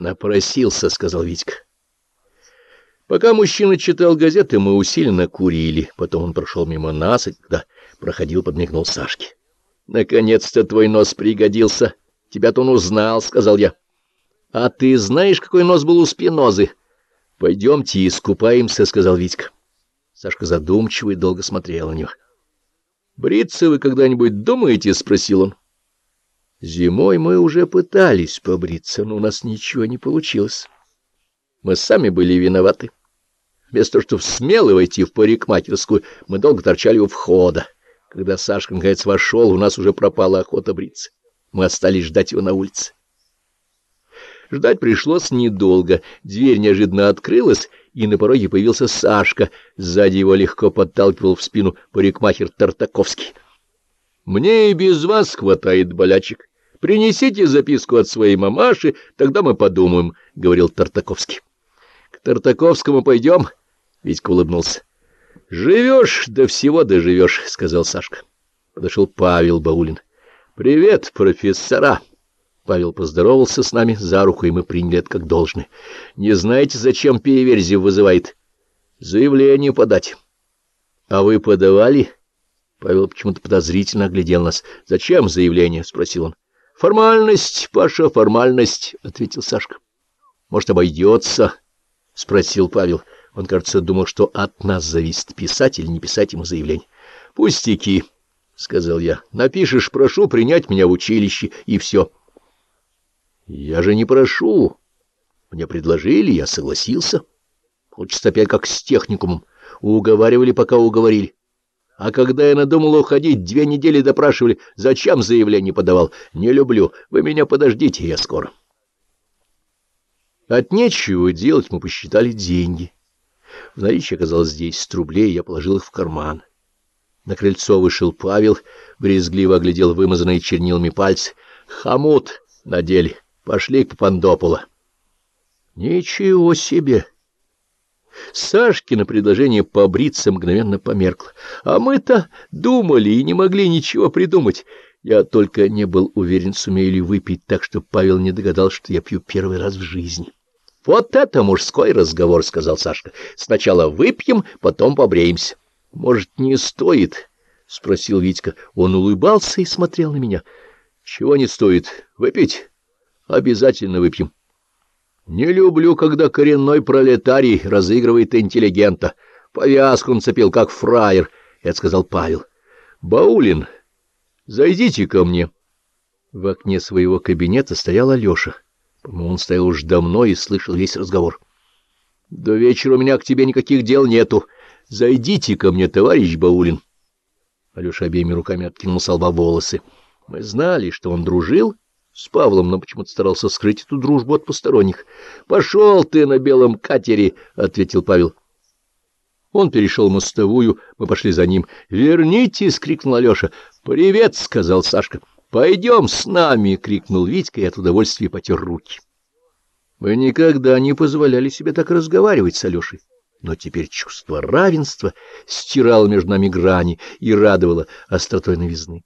Напросился, — сказал Витька. Пока мужчина читал газеты, мы усиленно курили. Потом он прошел мимо нас, и когда проходил, подмигнул Сашке. — Наконец-то твой нос пригодился. Тебя-то он узнал, — сказал я. — А ты знаешь, какой нос был у спинозы? — Пойдемте искупаемся, — сказал Витька. Сашка задумчиво и долго смотрел на него. — Бриться вы когда-нибудь думаете? — спросил он. Зимой мы уже пытались побриться, но у нас ничего не получилось. Мы сами были виноваты. Вместо того, чтобы смело войти в парикмахерскую, мы долго торчали у входа. Когда Сашка, наконец, вошел, у нас уже пропала охота бриться. Мы остались ждать его на улице. Ждать пришлось недолго. Дверь неожиданно открылась, и на пороге появился Сашка. Сзади его легко подталкивал в спину парикмахер Тартаковский. «Мне и без вас хватает болячек. Принесите записку от своей мамаши, тогда мы подумаем, — говорил Тартаковский. — К Тартаковскому пойдем? — Витька улыбнулся. — Живешь, до всего доживешь, — сказал Сашка. Подошел Павел Баулин. — Привет, профессора! Павел поздоровался с нами за руку, и мы приняли это как должное. — Не знаете, зачем Переверзев вызывает? — Заявление подать. — А вы подавали? Павел почему-то подозрительно оглядел нас. — Зачем заявление? — спросил он. Формальность, Паша, формальность, — ответил Сашка. — Может, обойдется? — спросил Павел. Он, кажется, думал, что от нас зависит, писать или не писать ему заявление. — Пустяки, — сказал я. — Напишешь, прошу принять меня в училище, и все. — Я же не прошу. Мне предложили, я согласился. Хочется опять как с техникумом. Уговаривали, пока уговорили. А когда я надумал уходить, две недели допрашивали, зачем заявление подавал. Не люблю. Вы меня подождите, я скоро. От нечего делать мы посчитали деньги. В наличии оказалось десять рублей, я положил их в карман. На крыльцо вышел Павел, брезгливо оглядел вымазанные чернилами пальцы. Хомут надели. Пошли к Пандопола. Ничего себе! Сашкино предложение побриться мгновенно померкло. А мы-то думали и не могли ничего придумать. Я только не был уверен, сумею ли выпить так, что Павел не догадался, что я пью первый раз в жизни. — Вот это мужской разговор, — сказал Сашка. — Сначала выпьем, потом побреемся. — Может, не стоит? — спросил Витька. Он улыбался и смотрел на меня. — Чего не стоит? Выпить? — Обязательно выпьем. — не люблю, когда коренной пролетарий разыгрывает интеллигента. Повязку он цепил, как фраер, — это сказал Павел. — Баулин, зайдите ко мне. В окне своего кабинета стоял Алеша. Он стоял уж давно и слышал весь разговор. — До вечера у меня к тебе никаких дел нету. Зайдите ко мне, товарищ Баулин. Алеша обеими руками откинул с лба волосы. Мы знали, что он дружил с Павлом, но почему-то старался скрыть эту дружбу от посторонних. — Пошел ты на белом катере, — ответил Павел. Он перешел мостовую, мы пошли за ним. — Вернитесь! — крикнул Алеша. — Привет! — сказал Сашка. — Пойдем с нами! — крикнул Витька и от удовольствия потер руки. Мы никогда не позволяли себе так разговаривать с Алешей. Но теперь чувство равенства стирало между нами грани и радовало остротой новизны.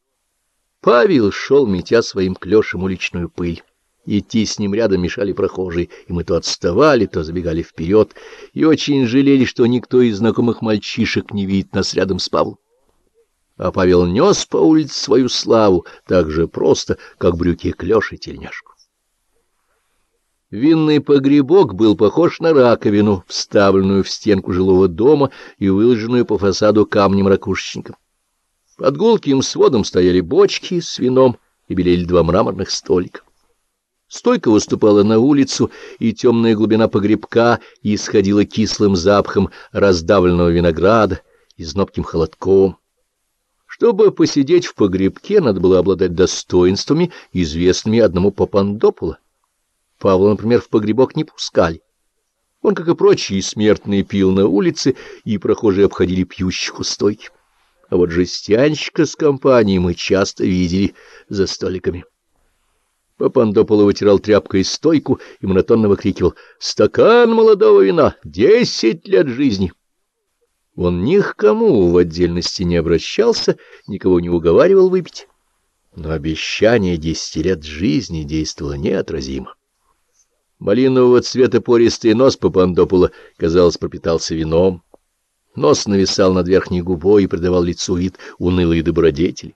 Павел шел, метя своим клешем уличную пыль. Идти с ним рядом мешали прохожие, и мы то отставали, то забегали вперед, и очень жалели, что никто из знакомых мальчишек не видит нас рядом с Павлом. А Павел нес по улице свою славу так же просто, как брюки клеш и тельняшку. Винный погребок был похож на раковину, вставленную в стенку жилого дома и выложенную по фасаду камнем-ракушечником. Под гулким сводом стояли бочки с вином и белели два мраморных столика. Стойка выступала на улицу, и темная глубина погребка исходила кислым запахом раздавленного винограда и знобким холодком. Чтобы посидеть в погребке, надо было обладать достоинствами, известными одному Папандопулу. Павла, например, в погребок не пускали. Он, как и прочие смертные, пил на улице, и прохожие обходили пьющих у стойки а вот жестянщика с компанией мы часто видели за столиками. Папандополо вытирал тряпкой стойку и монотонно выкрикивал «Стакан молодого вина! Десять лет жизни!» Он ни к кому в отдельности не обращался, никого не уговаривал выпить, но обещание десяти лет жизни действовало неотразимо. Малинового цвета пористый нос Папандопула, казалось, пропитался вином. Нос нависал над верхней губой и придавал лицу вид унылой добродетели.